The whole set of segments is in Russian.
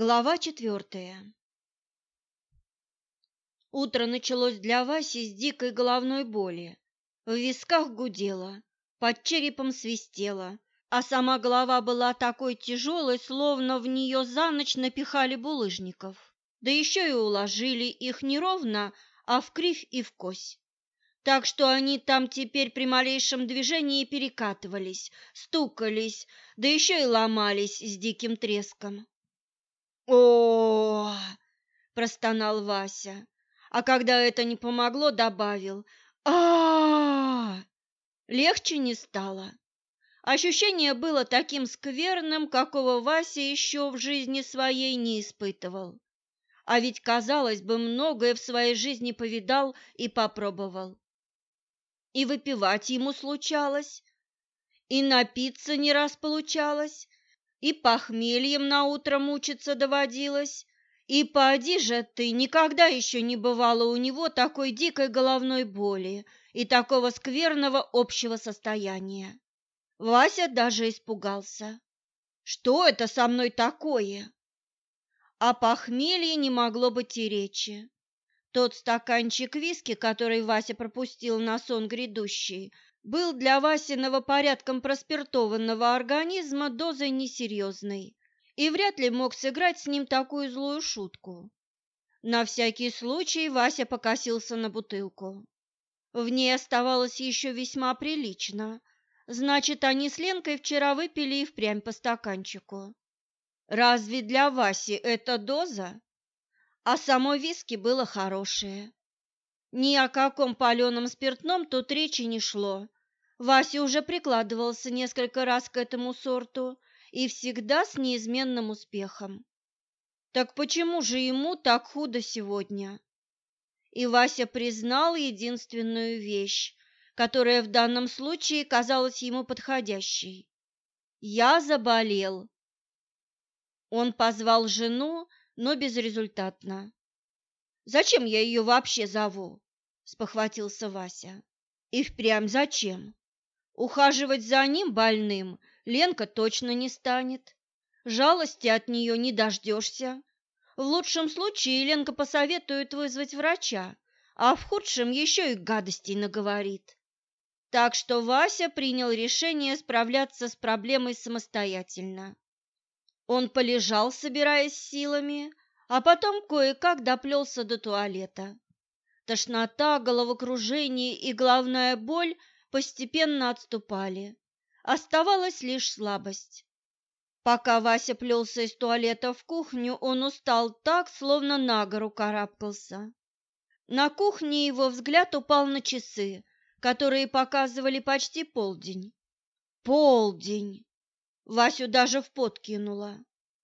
Глава четвертая Утро началось для Васи с дикой головной боли. В висках гудело, под черепом свистело, а сама голова была такой тяжелой, словно в нее за ночь напихали булыжников. Да еще и уложили их не ровно, а в кривь и в кось. Так что они там теперь при малейшем движении перекатывались, стукались, да еще и ломались с диким треском. О, простонал Вася, а когда это не помогло, добавил: а, Легче не стало. Ощущение было таким скверным, какого Вася еще в жизни своей не испытывал. А ведь, казалось бы, многое в своей жизни повидал и попробовал. И выпивать ему случалось, и напиться не раз получалось, и похмельем на утро мучиться доводилось, и поди же ты, никогда еще не бывало у него такой дикой головной боли и такого скверного общего состояния. Вася даже испугался. Что это со мной такое? О похмелье не могло быть и речи. Тот стаканчик виски, который Вася пропустил на сон грядущий, был для Васиного порядком проспиртованного организма дозой несерьезной и вряд ли мог сыграть с ним такую злую шутку. На всякий случай Вася покосился на бутылку. В ней оставалось еще весьма прилично, значит, они с Ленкой вчера выпили и впрямь по стаканчику. Разве для Васи это доза? А само виски было хорошее. Ни о каком паленом спиртном тут речи не шло, Вася уже прикладывался несколько раз к этому сорту и всегда с неизменным успехом. Так почему же ему так худо сегодня? И Вася признал единственную вещь, которая в данном случае казалась ему подходящей. «Я заболел». Он позвал жену, но безрезультатно. «Зачем я ее вообще зову?» – спохватился Вася. «И впрямь зачем? Ухаживать за ним больным Ленка точно не станет. Жалости от нее не дождешься. В лучшем случае Ленка посоветует вызвать врача, а в худшем еще и гадостей наговорит. Так что Вася принял решение справляться с проблемой самостоятельно. Он полежал, собираясь силами, а потом кое-как доплелся до туалета. Тошнота, головокружение и головная боль постепенно отступали. Оставалась лишь слабость. Пока Вася плелся из туалета в кухню, он устал так, словно на гору карабкался. На кухне его взгляд упал на часы, которые показывали почти полдень. Полдень! Васю даже в пот кинуло.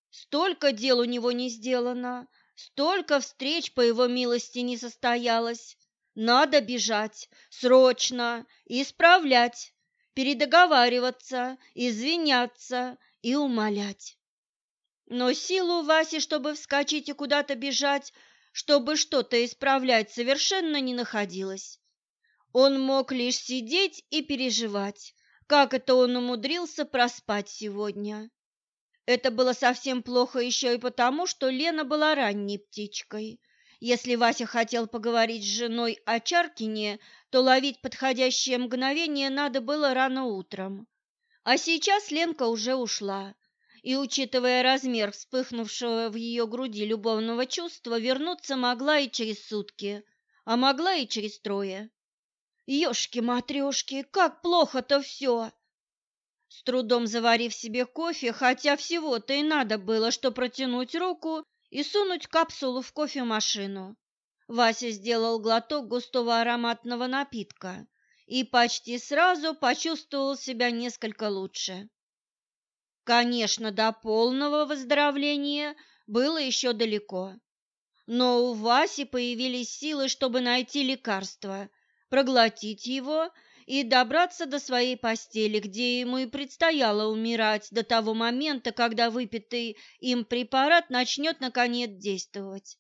Столько дел у него не сделано, столько встреч по его милости не состоялось, надо бежать, срочно, исправлять, передоговариваться, извиняться и умолять. Но силу Васи, чтобы вскочить и куда-то бежать, чтобы что-то исправлять, совершенно не находилось. Он мог лишь сидеть и переживать, как это он умудрился проспать сегодня. Это было совсем плохо еще и потому, что Лена была ранней птичкой – если Вася хотел поговорить с женой о Чаркине, то ловить подходящее мгновение надо было рано утром. А сейчас Ленка уже ушла, и, учитывая размер вспыхнувшего в ее груди любовного чувства, вернуться могла и через сутки, а могла и через трое. Ёшки-матрёшки, как плохо-то все! С трудом заварив себе кофе, хотя всего-то и надо было, что протянуть руку и сунуть капсулу в кофемашину. Вася сделал глоток густого ароматного напитка и почти сразу почувствовал себя несколько лучше. Конечно, до полного выздоровления было еще далеко, но у Васи появились силы, чтобы найти лекарство, проглотить его и добраться до своей постели, где ему и предстояло умирать до того момента, когда выпитый им препарат начнет наконец действовать.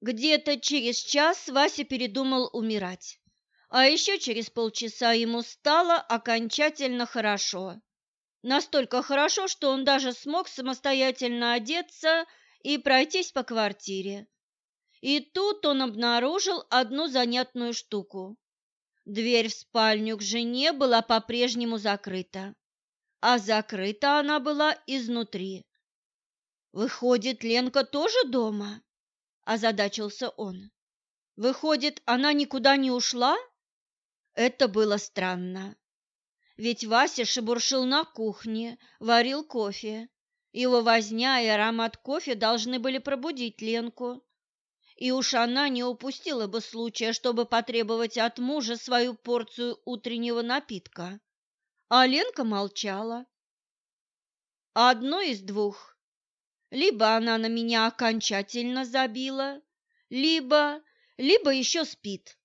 Где-то через час Вася передумал умирать, а еще через полчаса ему стало окончательно хорошо. Настолько хорошо, что он даже смог самостоятельно одеться и пройтись по квартире. И тут он обнаружил одну занятную штуку. Дверь в спальню к жене была по-прежнему закрыта, а закрыта она была изнутри. «Выходит, Ленка тоже дома?» – озадачился он. «Выходит, она никуда не ушла?» Это было странно. Ведь Вася шебуршил на кухне, варил кофе. Его возня и аромат кофе должны были пробудить Ленку. И уж она не упустила бы случая, чтобы потребовать от мужа свою порцию утреннего напитка. А Ленка молчала. Одно из двух. Либо она на меня окончательно забила, либо... либо еще спит.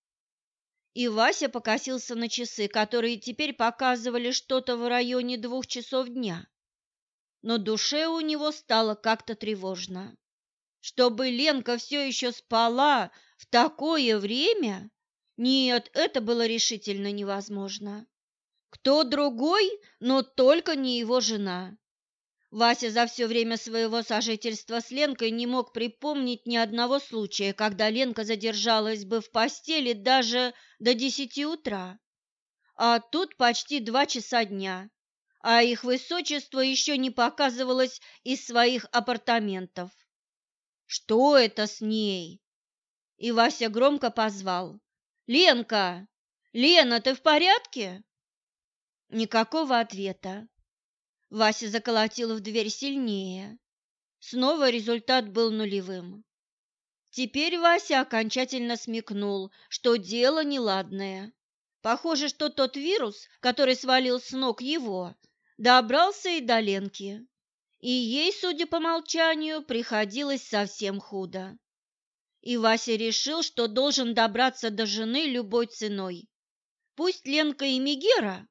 И Вася покосился на часы, которые теперь показывали что-то в районе двух часов дня. Но душе у него стало как-то тревожно. Чтобы Ленка все еще спала в такое время? Нет, это было решительно невозможно. Кто другой, но только не его жена. Вася за все время своего сожительства с Ленкой не мог припомнить ни одного случая, когда Ленка задержалась бы в постели даже до десяти утра. А тут почти два часа дня, а их высочество еще не показывалось из своих апартаментов. Что это с ней? И Вася громко позвал. «Ленка! Лена, ты в порядке?» Никакого ответа. Вася заколотил в дверь сильнее. Снова результат был нулевым. Теперь Вася окончательно смекнул, что дело неладное. Похоже, что тот вирус, который свалил с ног его, добрался и до Ленки. И ей, судя по молчанию, приходилось совсем худо. И Вася решил, что должен добраться до жены любой ценой. Пусть Ленка и Мегера,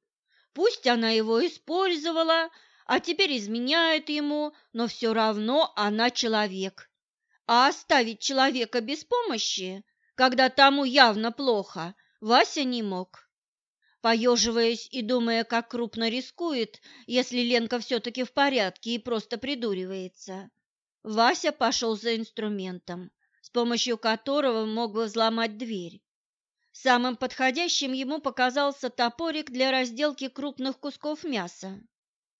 пусть она его использовала, а теперь изменяет ему, но все равно она человек. А оставить человека без помощи, когда тому явно плохо, Вася не мог. Поеживаясь и думая, как крупно рискует, если Ленка все-таки в порядке и просто придуривается, Вася пошел за инструментом, с помощью которого мог бы взломать дверь. Самым подходящим ему показался топорик для разделки крупных кусков мяса.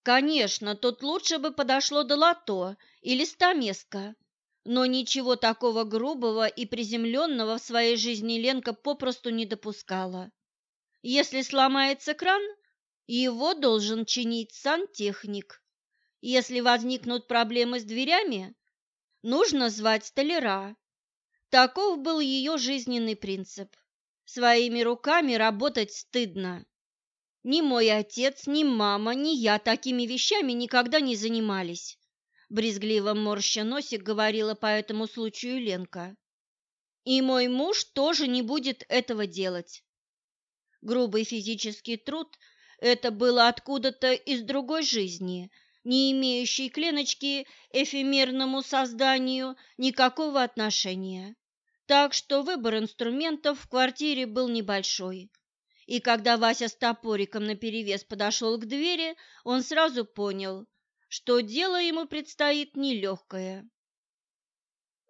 Конечно, тут лучше бы подошло долото или стамеска, но ничего такого грубого и приземленного в своей жизни Ленка попросту не допускала. Если сломается кран, его должен чинить сантехник. Если возникнут проблемы с дверями, нужно звать столяра. Таков был ее жизненный принцип. Своими руками работать стыдно. Ни мой отец, ни мама, ни я такими вещами никогда не занимались. Брезгливо морща носик говорила по этому случаю Ленка. И мой муж тоже не будет этого делать. Грубый физический труд – это было откуда-то из другой жизни, не имеющей к Леночке эфемерному созданию никакого отношения. Так что выбор инструментов в квартире был небольшой. И когда Вася с топориком наперевес подошел к двери, он сразу понял, что дело ему предстоит нелегкое.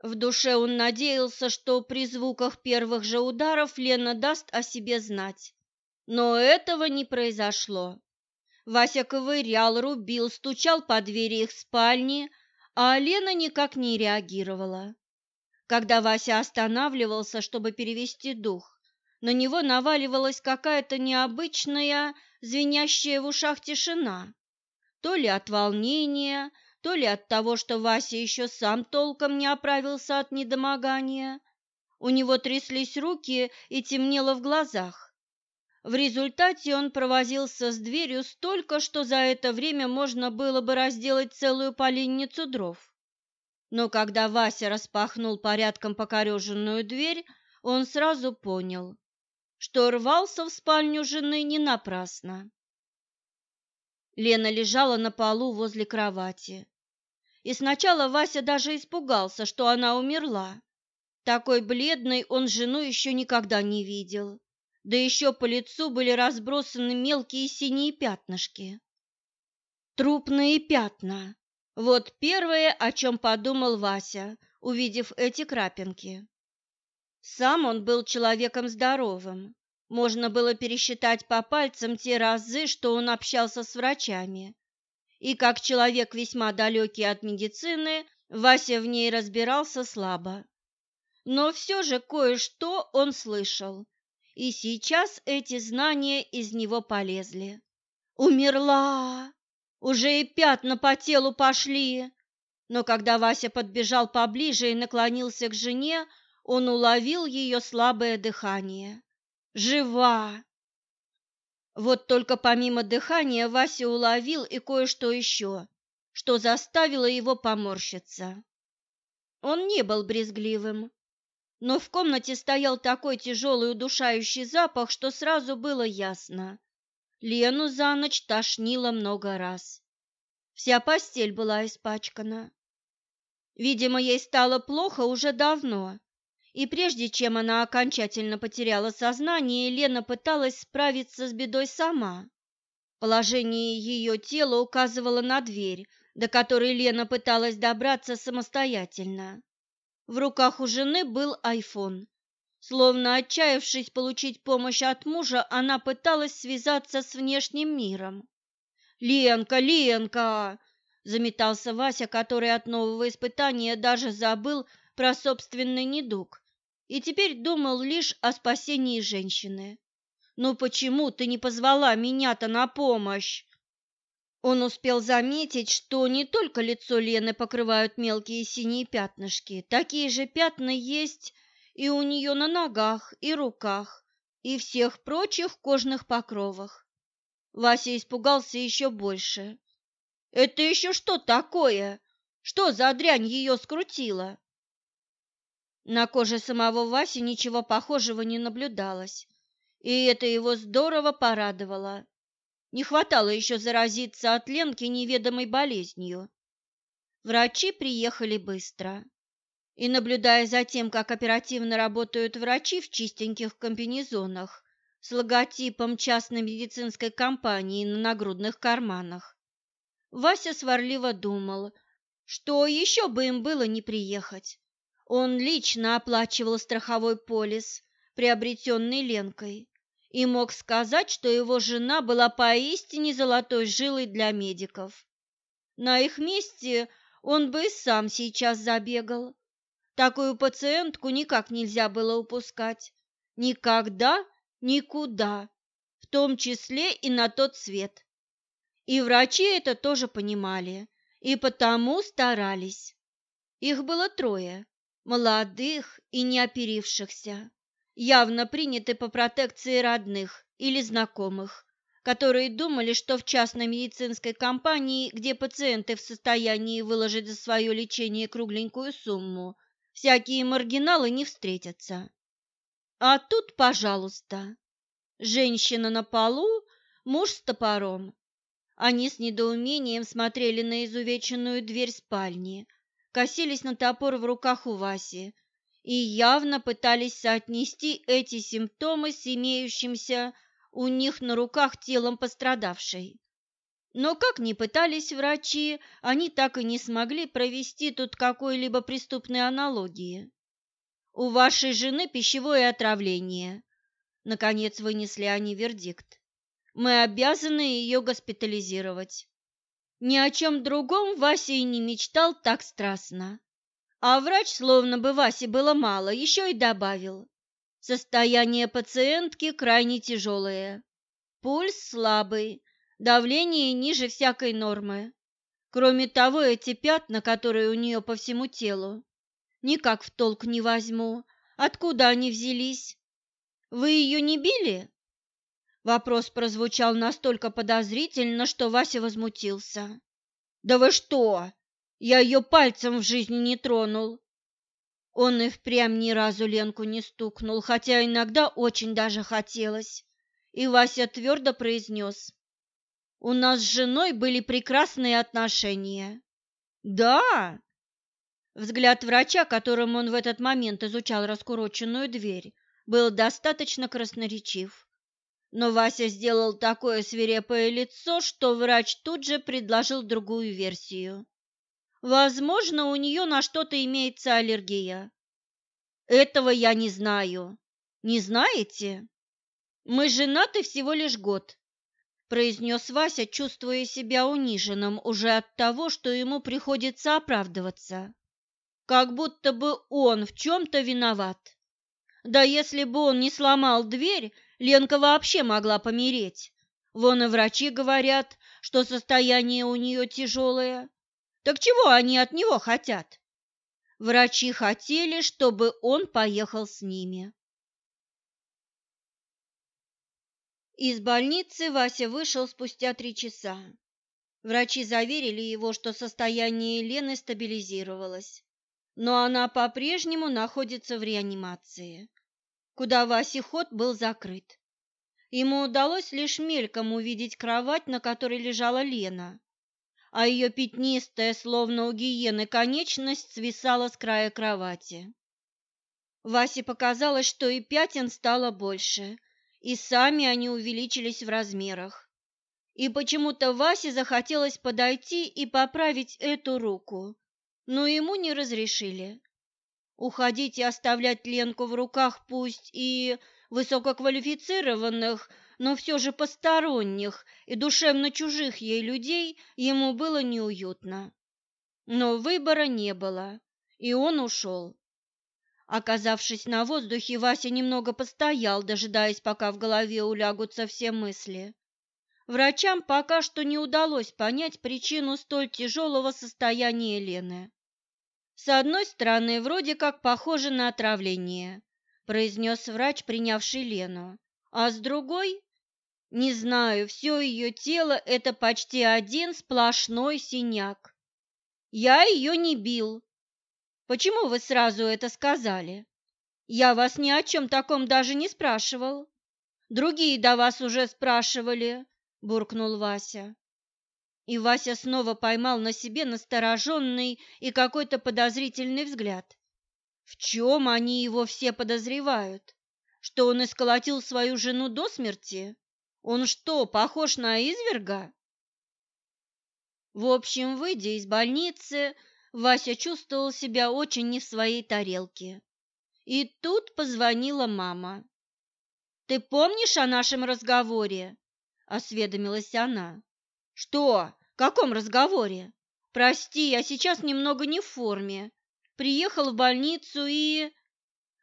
В душе он надеялся, что при звуках первых же ударов Лена даст о себе знать. Но этого не произошло. Вася ковырял, рубил, стучал по двери их спальни, а Лена никак не реагировала. Когда Вася останавливался, чтобы перевести дух, на него наваливалась какая-то необычная, звенящая в ушах тишина. То ли от волнения, то ли от того, что Вася еще сам толком не оправился от недомогания. У него тряслись руки и темнело в глазах. В результате он провозился с дверью столько, что за это время можно было бы разделать целую поленницу дров. Но когда Вася распахнул порядком покореженную дверь, он сразу понял, что рвался в спальню жены не напрасно. Лена лежала на полу возле кровати. И сначала Вася даже испугался, что она умерла. Такой бледной он жену еще никогда не видел. Да еще по лицу были разбросаны мелкие синие пятнышки. Трупные пятна. Вот первое, о чем подумал Вася, увидев эти крапинки. Сам он был человеком здоровым. Можно было пересчитать по пальцам те разы, что он общался с врачами. И как человек весьма далекий от медицины, Вася в ней разбирался слабо. Но все же кое-что он слышал, и сейчас эти знания из него полезли. «Умерла! Уже и пятна по телу пошли!» Но когда Вася подбежал поближе и наклонился к жене, он уловил ее слабое дыхание. «Жива!» Вот только помимо дыхания Вася уловил и кое-что еще, что заставило его поморщиться. Он не был брезгливым, но в комнате стоял такой тяжелый удушающий запах, что сразу было ясно. Лену за ночь тошнило много раз. Вся постель была испачкана. Видимо, ей стало плохо уже давно, и прежде чем она окончательно потеряла сознание, Лена пыталась справиться с бедой сама. Положение ее тела указывало на дверь, до которой Лена пыталась добраться самостоятельно. В руках у жены был айфон. Словно отчаявшись получить помощь от мужа, она пыталась связаться с внешним миром. «Ленка, Ленка!» – заметался Вася, который от нового испытания даже забыл про собственный недуг и теперь думал лишь о спасении женщины. «Ну почему ты не позвала меня-то на помощь?» Он успел заметить, что не только лицо Лены покрывают мелкие синие пятнышки, такие же пятна есть и у нее на ногах, и руках, и всех прочих кожных покровах. Вася испугался еще больше. «Это еще что такое? Что за дрянь ее скрутила?» На коже самого Васи ничего похожего не наблюдалось, и это его здорово порадовало. Не хватало еще заразиться от Ленки неведомой болезнью. Врачи приехали быстро. И, наблюдая за тем, как оперативно работают врачи в чистеньких комбинезонах с логотипом частной медицинской компании на нагрудных карманах, Вася сварливо думал, что еще бы им было не приехать. Он лично оплачивал страховой полис, приобретенный Ленкой, и мог сказать, что его жена была поистине золотой жилой для медиков. На их месте он бы и сам сейчас забегал. Такую пациентку никак нельзя было упускать. Никогда, никуда, в том числе и на тот свет. И врачи это тоже понимали, и потому старались. Их было трое молодых и неоперившихся, явно приняты по протекции родных или знакомых, которые думали, что в частной медицинской компании, где пациенты в состоянии выложить за свое лечение кругленькую сумму, всякие маргиналы не встретятся. А тут, пожалуйста, женщина на полу, муж с топором. Они с недоумением смотрели на изувеченную дверь спальни, косились на топор в руках у Васи и явно пытались соотнести эти симптомы с имеющимся у них на руках телом пострадавшей. Но как ни пытались врачи, они так и не смогли провести тут какой-либо преступной аналогии. «У вашей жены пищевое отравление», — наконец вынесли они вердикт. «Мы обязаны ее госпитализировать». Ни о чем другом Вася и не мечтал так страстно. А врач, словно бы Васе было мало, еще и добавил. Состояние пациентки крайне тяжелое. Пульс слабый, давление ниже всякой нормы. Кроме того, эти пятна, которые у нее по всему телу, никак в толк не возьму. Откуда они взялись? Вы ее не били? Вопрос прозвучал настолько подозрительно, что Вася возмутился. «Да вы что? Я ее пальцем в жизни не тронул!» Он и впрямь ни разу Ленку не стукнул, хотя иногда очень даже хотелось. И Вася твердо произнес. «У нас с женой были прекрасные отношения». «Да?» Взгляд врача, которым он в этот момент изучал раскуроченную дверь, был достаточно красноречив. Но Вася сделал такое свирепое лицо, что врач тут же предложил другую версию. Возможно, у нее на что-то имеется аллергия. Этого я не знаю. Не знаете? Мы женаты всего лишь год, произнес Вася, чувствуя себя униженным уже от того, что ему приходится оправдываться. Как будто бы он в чем-то виноват. Да если бы он не сломал дверь, Ленка вообще могла помереть. Вон и врачи говорят, что состояние у нее тяжелое. Так чего они от него хотят? Врачи хотели, чтобы он поехал с ними. Из больницы Вася вышел спустя три часа. Врачи заверили его, что состояние Лены стабилизировалось, но она по-прежнему находится в реанимации, куда Васе ход был закрыт. Ему удалось лишь мельком увидеть кровать, на которой лежала Лена, а ее пятнистая, словно у гиены, конечность свисала с края кровати. Васе показалось, что и пятен стало больше – и сами они увеличились в размерах. И почему-то Васе захотелось подойти и поправить эту руку, но ему не разрешили. Уходить и оставлять Ленку в руках пусть и высококвалифицированных, но все же посторонних и душевно чужих ей людей ему было неуютно. Но выбора не было, и он ушел. Оказавшись на воздухе, Вася немного постоял, дожидаясь, пока в голове улягутся все мысли. Врачам пока что не удалось понять причину столь тяжелого состояния Лены. С одной стороны, вроде как похоже на отравление, произнес врач, принявший Лену, а с другой, не знаю, все ее тело – это почти один сплошной синяк. Я ее не бил, Почему вы сразу это сказали? Я вас ни о чем таком даже не спрашивал. Другие до вас уже спрашивали, буркнул Вася. И Вася снова поймал на себе настороженный и какой-то подозрительный взгляд. В чем они его все подозревают? Что он исколотил свою жену до смерти? Он что, похож на изверга? В общем, выйдя из больницы, Вася чувствовал себя очень не в своей тарелке. И тут позвонила мама. «Ты помнишь о нашем разговоре?» – осведомилась она. «Что? В каком разговоре? Прости, я сейчас немного не в форме. Приехал в больницу и...»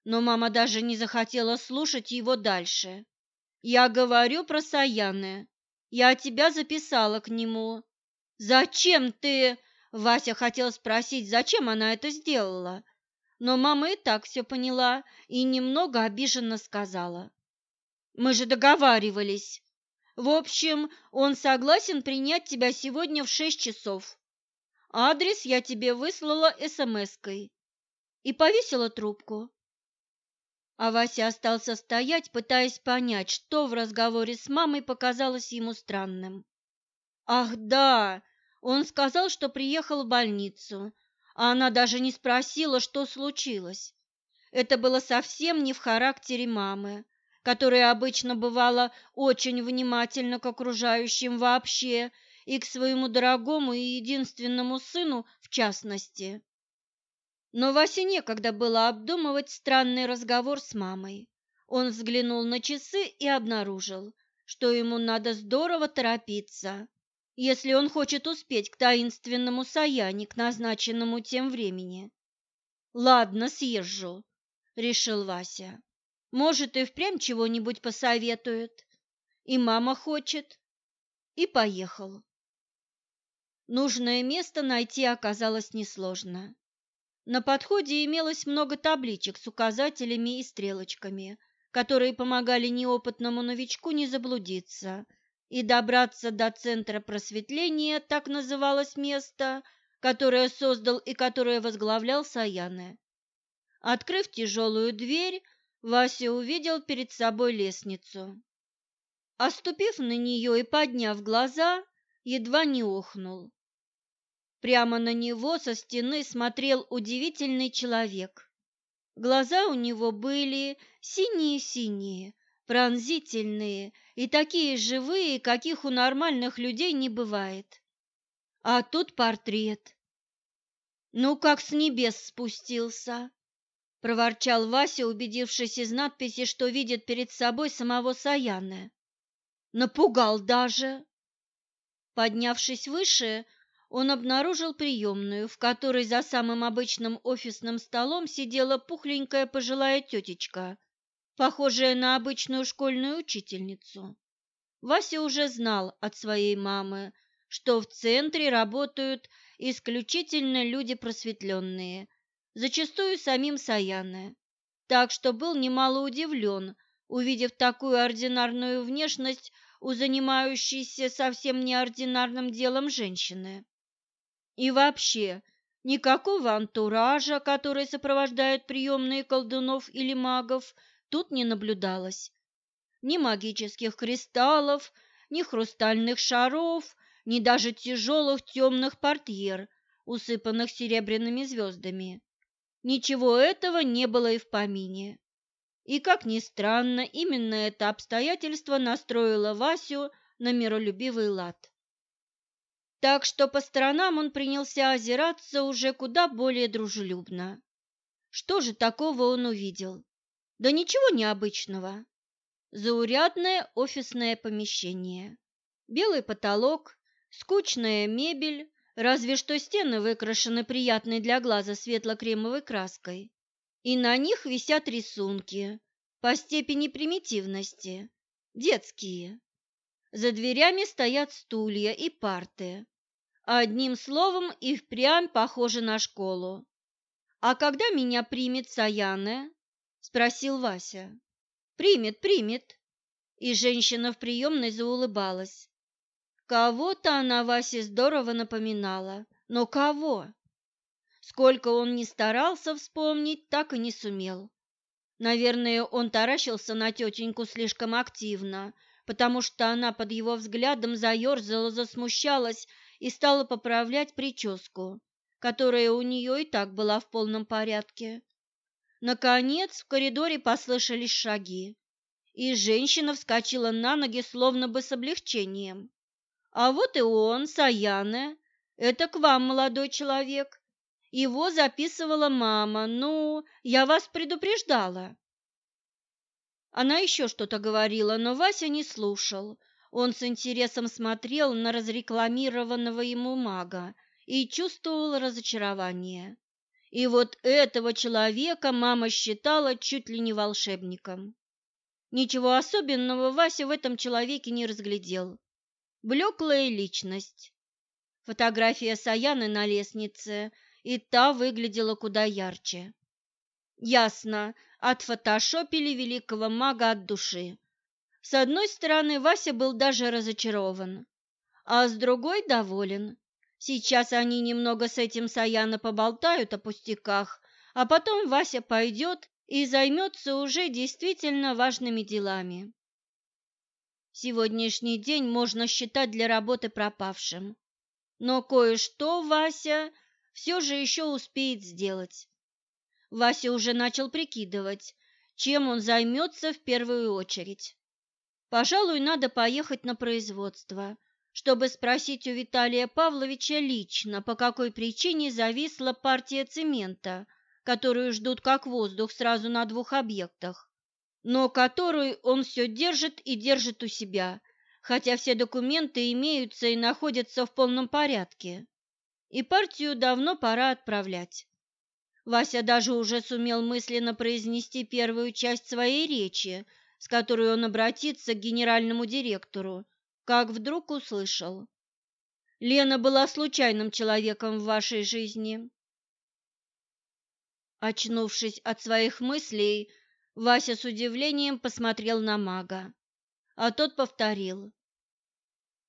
Но мама даже не захотела слушать его дальше. «Я говорю про Саяны. Я тебя записала к нему. Зачем ты...» Вася хотел спросить, зачем она это сделала, но мама и так все поняла и немного обиженно сказала. «Мы же договаривались. В общем, он согласен принять тебя сегодня в шесть часов. Адрес я тебе выслала смс-кой». И повесила трубку. А Вася остался стоять, пытаясь понять, что в разговоре с мамой показалось ему странным. «Ах, да!» Он сказал, что приехал в больницу, а она даже не спросила, что случилось. Это было совсем не в характере мамы, которая обычно бывала очень внимательна к окружающим вообще и к своему дорогому и единственному сыну в частности. Но Васе некогда было обдумывать странный разговор с мамой. Он взглянул на часы и обнаружил, что ему надо здорово торопиться если он хочет успеть к таинственному Саяне к назначенному тем времени. «Ладно, съезжу», — решил Вася. «Может, и впрямь чего-нибудь посоветует. И мама хочет». И поехал. Нужное место найти оказалось несложно. На подходе имелось много табличек с указателями и стрелочками, которые помогали неопытному новичку не заблудиться – и добраться до центра просветления, так называлось место, которое создал и которое возглавлял Саяны. Открыв тяжелую дверь, Вася увидел перед собой лестницу. Оступив на нее и подняв глаза, едва не охнул. Прямо на него со стены смотрел удивительный человек. Глаза у него были синие-синие, пронзительные и такие живые, каких у нормальных людей не бывает. А тут портрет. Ну, как с небес спустился, проворчал Вася, убедившись из надписи, что видит перед собой самого Саяна. Напугал даже. Поднявшись выше, он обнаружил приемную, в которой за самым обычным офисным столом сидела пухленькая пожилая тетечка, похожая на обычную школьную учительницу. Вася уже знал от своей мамы, что в центре работают исключительно люди просветленные, зачастую самим Саяны, так что был немало удивлен, увидев такую ординарную внешность у занимающейся совсем неординарным делом женщины. И вообще, никакого антуража, который сопровождает приемные колдунов или магов, тут не наблюдалось. Ни магических кристаллов, ни хрустальных шаров, ни даже тяжелых темных портьер, усыпанных серебряными звездами. Ничего этого не было и в помине. И, как ни странно, именно это обстоятельство настроило Васю на миролюбивый лад так что по сторонам он принялся озираться уже куда более дружелюбно. Что же такого он увидел? Да ничего необычного. Заурядное офисное помещение. Белый потолок, скучная мебель, разве что стены выкрашены приятной для глаза светло-кремовой краской. И на них висят рисунки по степени примитивности, детские. За дверями стоят стулья и парты. Одним словом, и впрямь похоже на школу. «А когда меня примет Саяне?» – спросил Вася. «Примет, примет». И женщина в приемной заулыбалась. Кого-то она Васе здорово напоминала. Но кого? Сколько он ни старался вспомнить, так и не сумел. Наверное, он таращился на тетеньку слишком активно, потому что она под его взглядом заерзала, засмущалась и стала поправлять прическу, которая у нее и так была в полном порядке. Наконец в коридоре послышались шаги, и женщина вскочила на ноги словно бы с облегчением. «А вот и он, Саяна. Это к вам, молодой человек. Его записывала мама. Ну, я вас предупреждала». Она еще что-то говорила, но Вася не слушал. Он с интересом смотрел на разрекламированного ему мага и чувствовал разочарование. И вот этого человека мама считала чуть ли не волшебником. Ничего особенного Вася в этом человеке не разглядел. Блеклая личность. Фотография Саяны на лестнице, и та выглядела куда ярче. Ясно, отфотошопили великого мага от души. С одной стороны, Вася был даже разочарован, а с другой доволен. Сейчас они немного с этим Саяна поболтают о пустяках, а потом Вася пойдет и займется уже действительно важными делами. Сегодняшний день можно считать для работы пропавшим, но кое-что Вася все же еще успеет сделать. Вася уже начал прикидывать, чем он займется в первую очередь. Пожалуй, надо поехать на производство, чтобы спросить у Виталия Павловича лично, по какой причине зависла партия цемента, которую ждут как воздух сразу на двух объектах, но которую он все держит и держит у себя, хотя все документы имеются и находятся в полном порядке. И партию давно пора отправлять. Вася даже уже сумел мысленно произнести первую часть своей речи, с которой он обратится к генеральному директору, как вдруг услышал. «Лена была случайным человеком в вашей жизни». Очнувшись от своих мыслей, Вася с удивлением посмотрел на мага, а тот повторил.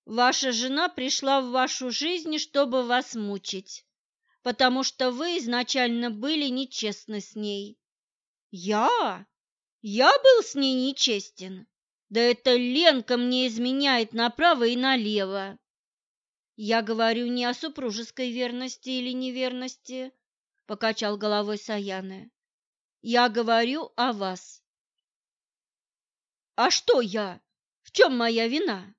«Ваша жена пришла в вашу жизнь, чтобы вас мучить потому что вы изначально были нечестны с ней. Я? Я был с ней нечестен? Да это Ленка мне изменяет направо и налево. Я говорю не о супружеской верности или неверности, покачал головой Саяны. Я говорю о вас. А что я? В чем моя вина?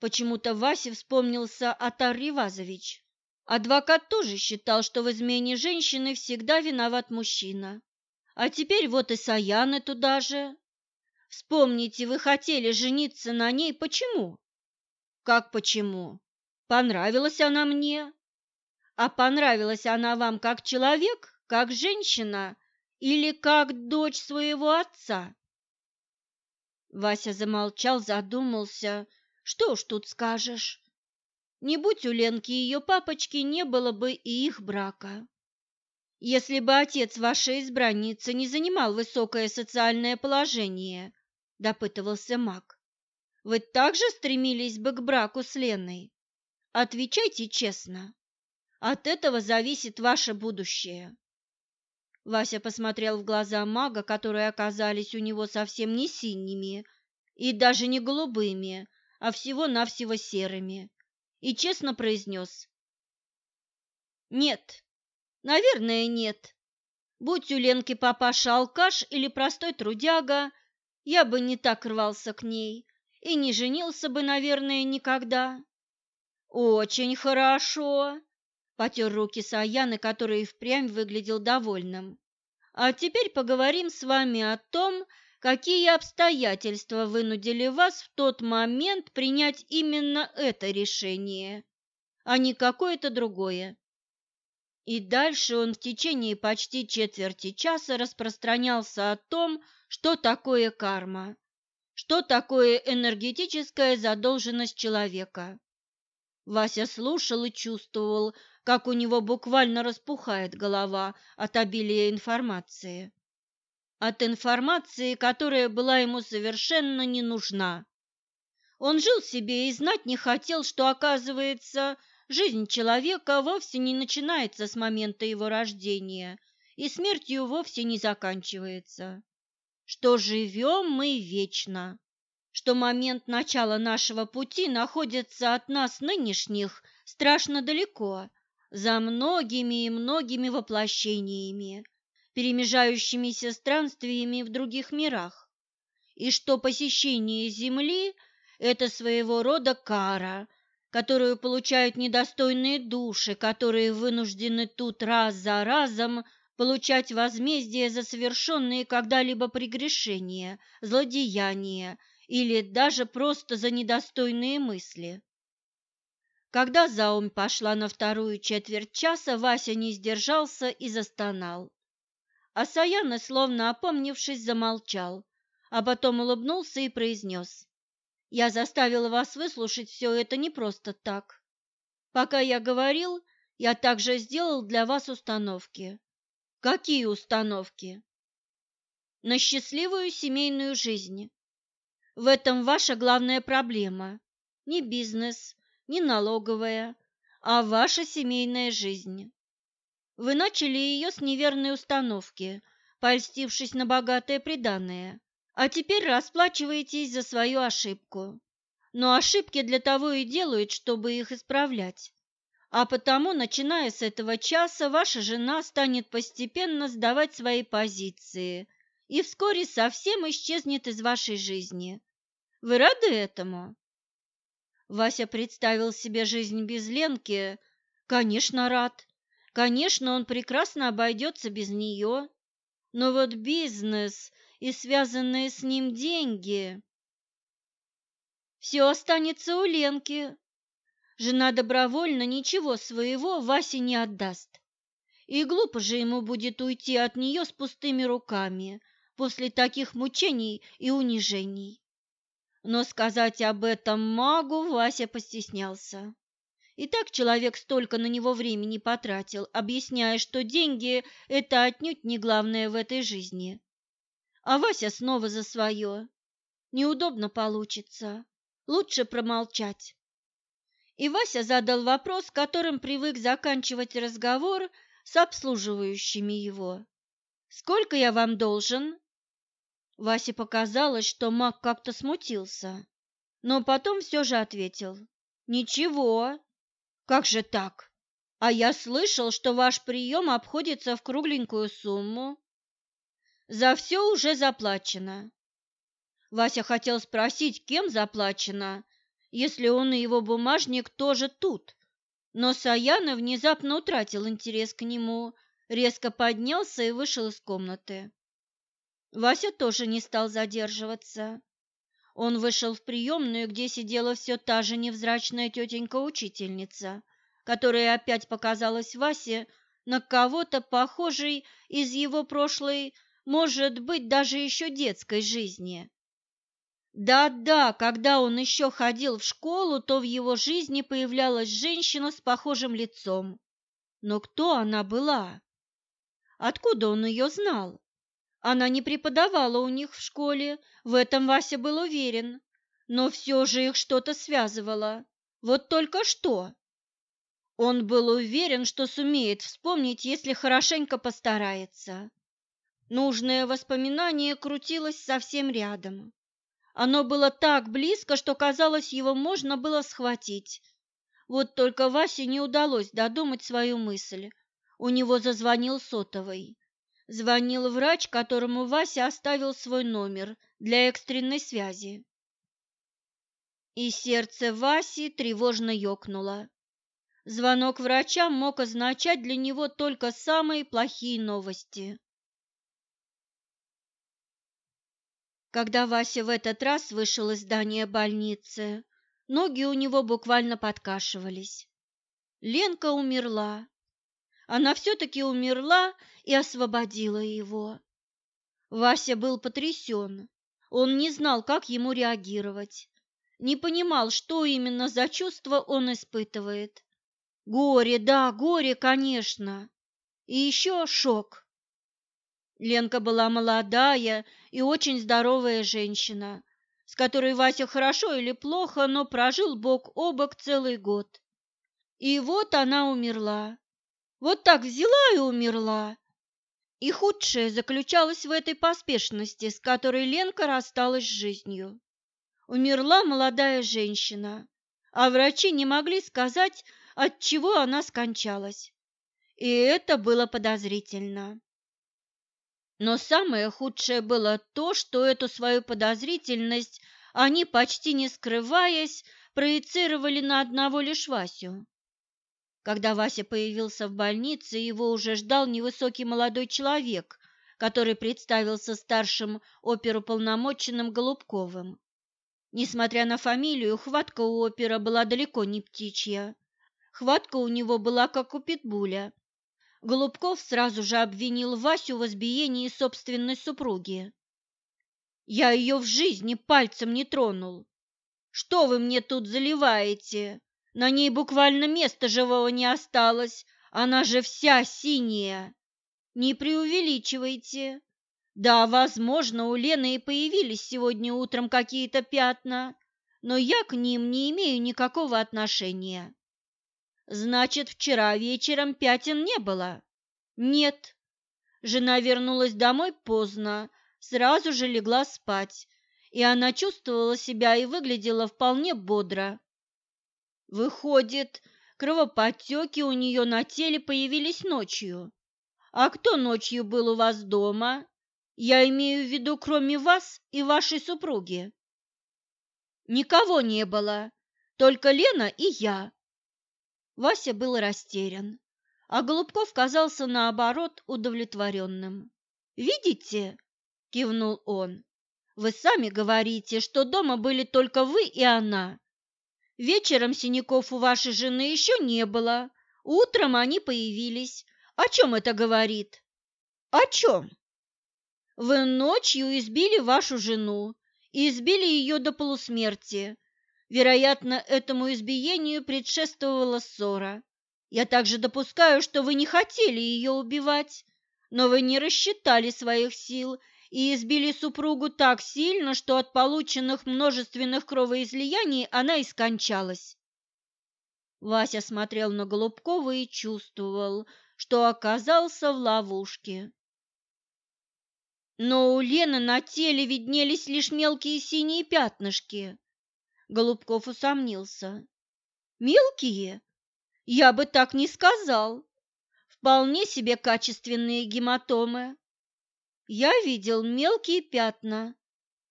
Почему-то Васе вспомнился Атар Ривазович. Адвокат тоже считал, что в измене женщины всегда виноват мужчина. А теперь вот и Саяны туда же. Вспомните, вы хотели жениться на ней, почему? Как почему? Понравилась она мне. А понравилась она вам как человек, как женщина или как дочь своего отца? Вася замолчал, задумался. Что уж тут скажешь. Не будь у Ленки ее папочки, не было бы и их брака. Если бы отец вашей избранницы не занимал высокое социальное положение, допытывался Мак, вы также стремились бы к браку с Леной? Отвечайте честно. От этого зависит ваше будущее. Вася посмотрел в глаза мага, которые оказались у него совсем не синими и даже не голубыми, а всего-навсего серыми, и честно произнес. «Нет, наверное, нет. Будь у Ленки папаша алкаш или простой трудяга, я бы не так рвался к ней и не женился бы, наверное, никогда». «Очень хорошо!» Потер руки Саяны, который впрямь выглядел довольным. А теперь поговорим с вами о том, какие обстоятельства вынудили вас в тот момент принять именно это решение, а не какое-то другое. И дальше он в течение почти четверти часа распространялся о том, что такое карма, что такое энергетическая задолженность человека. Вася слушал и чувствовал, как у него буквально распухает голова от обилия информации. От информации, которая была ему совершенно не нужна. Он жил себе и знать не хотел, что, оказывается, жизнь человека вовсе не начинается с момента его рождения и смертью вовсе не заканчивается. Что живем мы вечно, что момент начала нашего пути находится от нас нынешних страшно далеко, за многими и многими воплощениями, перемежающимися странствиями в других мирах, и что посещение Земли – это своего рода кара, которую получают недостойные души, которые вынуждены тут раз за разом получать возмездие за совершенные когда-либо прегрешения, злодеяния или даже просто за недостойные мысли. Когда заум пошла на вторую четверть часа, Вася не сдержался и застонал. А Саяна, словно опомнившись, замолчал, а потом улыбнулся и произнес. «Я заставила вас выслушать все это не просто так. Пока я говорил, я также сделал для вас установки». «Какие установки?» «На счастливую семейную жизнь. В этом ваша главная проблема. Не бизнес, не налоговая, а ваша семейная жизнь. Вы начали ее с неверной установки, польстившись на богатое приданое, а теперь расплачиваетесь за свою ошибку. Но ошибки для того и делают, чтобы их исправлять. А потому, начиная с этого часа, ваша жена станет постепенно сдавать свои позиции и вскоре совсем исчезнет из вашей жизни. Вы рады этому? Вася представил себе жизнь без Ленки. Конечно, рад. Конечно, он прекрасно обойдется без нее. Но вот бизнес и связанные с ним деньги... Все останется у Ленки. Жена добровольно ничего своего Васе не отдаст. И глупо же ему будет уйти от нее с пустыми руками после таких мучений и унижений но сказать об этом магу Вася постеснялся. И так человек столько на него времени потратил, объясняя, что деньги – это отнюдь не главное в этой жизни. А Вася снова за свое. Неудобно получится. Лучше промолчать. И Вася задал вопрос, которым привык заканчивать разговор с обслуживающими его. «Сколько я вам должен?» Васе показалось, что маг как-то смутился, но потом все же ответил. «Ничего. Как же так? А я слышал, что ваш прием обходится в кругленькую сумму. За все уже заплачено». Вася хотел спросить, кем заплачено, если он и его бумажник тоже тут. Но Саяна внезапно утратил интерес к нему, резко поднялся и вышел из комнаты. Вася тоже не стал задерживаться. Он вышел в приемную, где сидела все та же невзрачная тетенька-учительница, которая опять показалась Васе на кого-то похожей из его прошлой, может быть, даже еще детской жизни. Да-да, когда он еще ходил в школу, то в его жизни появлялась женщина с похожим лицом. Но кто она была? Откуда он ее знал? Она не преподавала у них в школе, в этом Вася был уверен, но все же их что-то связывало. Вот только что. Он был уверен, что сумеет вспомнить, если хорошенько постарается. Нужное воспоминание крутилось совсем рядом. Оно было так близко, что казалось, его можно было схватить. Вот только Васе не удалось додумать свою мысль. У него зазвонил сотовый. Звонил врач, которому Вася оставил свой номер для экстренной связи. И сердце Васи тревожно ёкнуло. Звонок врача мог означать для него только самые плохие новости. Когда Вася в этот раз вышел из здания больницы, ноги у него буквально подкашивались. Ленка умерла. Она все-таки умерла и освободила его. Вася был потрясен. Он не знал, как ему реагировать. Не понимал, что именно за чувство он испытывает. Горе, да, горе, конечно. И еще шок. Ленка была молодая и очень здоровая женщина, с которой Вася хорошо или плохо, но прожил бок о бок целый год. И вот она умерла. Вот так взяла и умерла. И худшее заключалось в этой поспешности, с которой Ленка рассталась с жизнью. Умерла молодая женщина, а врачи не могли сказать, от чего она скончалась. И это было подозрительно. Но самое худшее было то, что эту свою подозрительность они, почти не скрываясь, проецировали на одного лишь Васю. Когда Вася появился в больнице, его уже ждал невысокий молодой человек, который представился старшим оперуполномоченным Голубковым. Несмотря на фамилию, хватка у опера была далеко не птичья. Хватка у него была как у питбуля, Голубков сразу же обвинил Васю в избиении собственной супруги. «Я ее в жизни пальцем не тронул. Что вы мне тут заливаете? На ней буквально места живого не осталось, она же вся синяя. Не преувеличивайте. Да, возможно, у Лены и появились сегодня утром какие-то пятна, но я к ним не имею никакого отношения. Значит, вчера вечером пятен не было? Нет. Жена вернулась домой поздно, сразу же легла спать, и она чувствовала себя и выглядела вполне бодро. Выходит, кровоподтеки у нее на теле появились ночью. А кто ночью был у вас дома? Я имею в виду, кроме вас и вашей супруги. Никого не было, только Лена и я. Вася был растерян, а Голубков казался, наоборот, удовлетворенным. «Видите?» – кивнул он. «Вы сами говорите, что дома были только вы и она. Вечером синяков у вашей жены еще не было, утром они появились. О чем это говорит?» «О чем?» «Вы ночью избили вашу жену, и избили ее до полусмерти, Вероятно, этому избиению предшествовала ссора. Я также допускаю, что вы не хотели ее убивать, но вы не рассчитали своих сил и избили супругу так сильно, что от полученных множественных кровоизлияний она и скончалась. Вася смотрел на Голубкова и чувствовал, что оказался в ловушке. Но у Лены на теле виднелись лишь мелкие синие пятнышки. Голубков усомнился. Мелкие? Я бы так не сказал. Вполне себе качественные гематомы. Я видел мелкие пятна.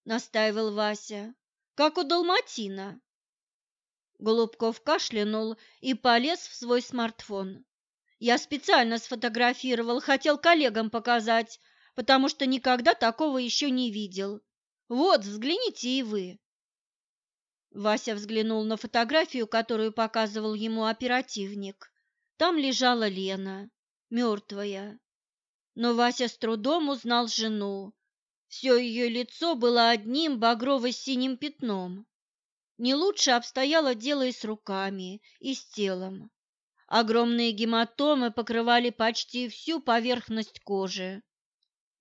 настаивал Вася, как у Далматина. Голубков кашлянул и полез в свой смартфон. Я специально сфотографировал, хотел коллегам показать, потому что никогда такого еще не видел. Вот, взгляните и вы. Вася взглянул на фотографию, которую показывал ему оперативник. Там лежала Лена, мертвая. Но Вася с трудом узнал жену. Все ее лицо было одним багрово-синим пятном. Не лучше обстояло дело и с руками, и с телом. Огромные гематомы покрывали почти всю поверхность кожи.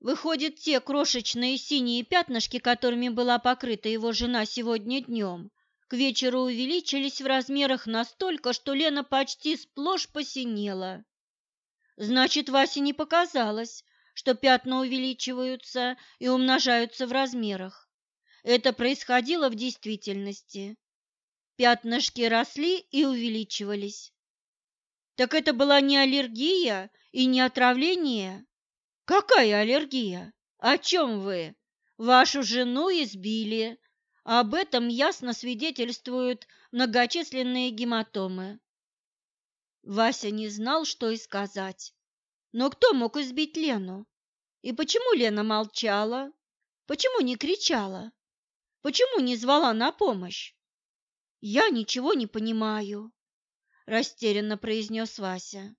Выходит, те крошечные синие пятнышки, которыми была покрыта его жена сегодня днем, к вечеру увеличились в размерах настолько, что Лена почти сплошь посинела. Значит, Васе не показалось, что пятна увеличиваются и умножаются в размерах. Это происходило в действительности. Пятнышки росли и увеличивались. Так это была не аллергия и не отравление? Какая аллергия? О чем вы? Вашу жену избили, об этом ясно свидетельствуют многочисленные гематомы. Вася не знал, что и сказать. Но кто мог избить Лену? И почему Лена молчала? Почему не кричала? Почему не звала на помощь? Я ничего не понимаю, растерянно произнес Вася.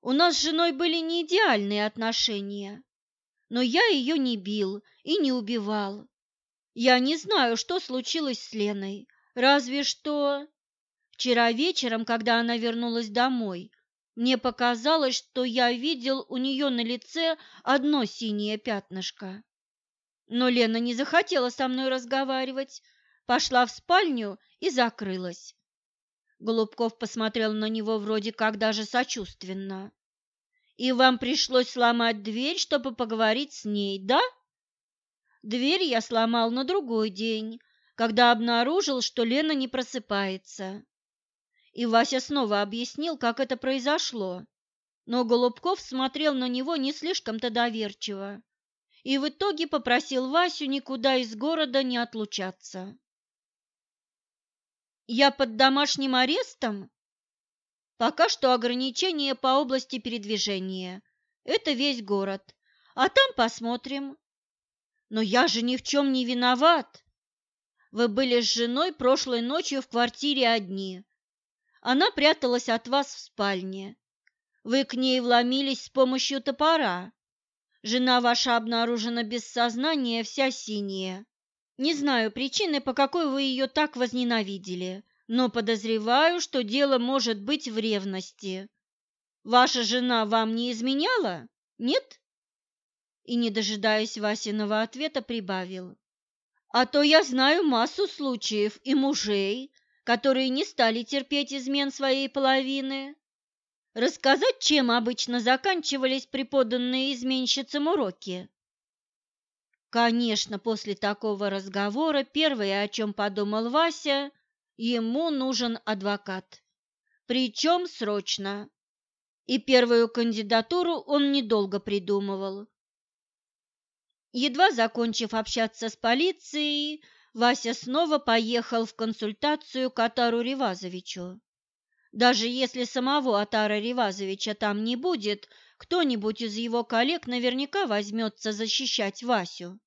У нас с женой были не идеальные отношения, но я ее не бил и не убивал. Я не знаю, что случилось с Леной, разве что... Вчера вечером, когда она вернулась домой, мне показалось, что я видел у нее на лице одно синее пятнышко. Но Лена не захотела со мной разговаривать, пошла в спальню и закрылась. Голубков посмотрел на него вроде как даже сочувственно. «И вам пришлось сломать дверь, чтобы поговорить с ней, да?» Дверь я сломал на другой день, когда обнаружил, что Лена не просыпается. И Вася снова объяснил, как это произошло. Но Голубков смотрел на него не слишком-то доверчиво и в итоге попросил Васю никуда из города не отлучаться. «Я под домашним арестом?» «Пока что ограничения по области передвижения. Это весь город. А там посмотрим. Но я же ни в чем не виноват. Вы были с женой прошлой ночью в квартире одни. Она пряталась от вас в спальне. Вы к ней вломились с помощью топора. Жена ваша обнаружена без сознания, вся синяя. Не знаю причины, по какой вы ее так возненавидели, но подозреваю, что дело может быть в ревности. Ваша жена вам не изменяла? Нет? И, не дожидаясь Васиного ответа, прибавил. «А то я знаю массу случаев и мужей, которые не стали терпеть измен своей половины. Рассказать, чем обычно заканчивались преподанные изменщицам уроки?» Конечно, после такого разговора первое, о чем подумал Вася, ему нужен адвокат. Причем срочно. И первую кандидатуру он недолго придумывал. Едва закончив общаться с полицией, Вася снова поехал в консультацию к Атару Ревазовичу. Даже если самого Атара Ревазовича там не будет, кто-нибудь из его коллег наверняка возьмется защищать Васю.